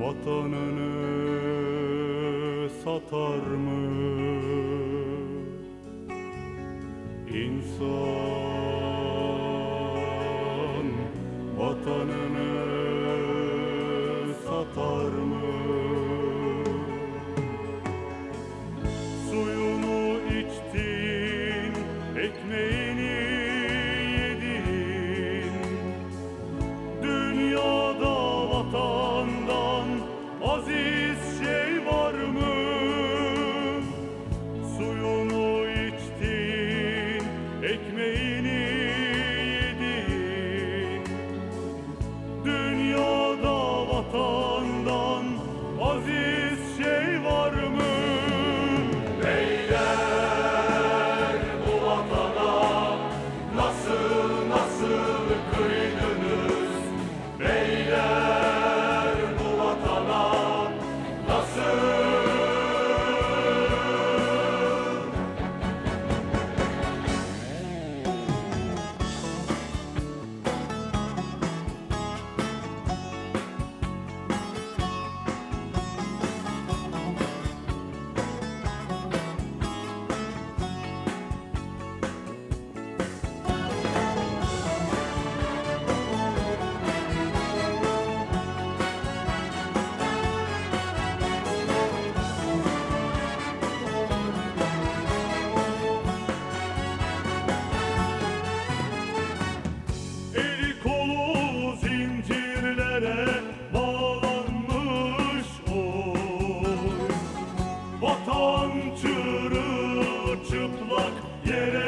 vatanını satar mı? İnsan vatanını bak yere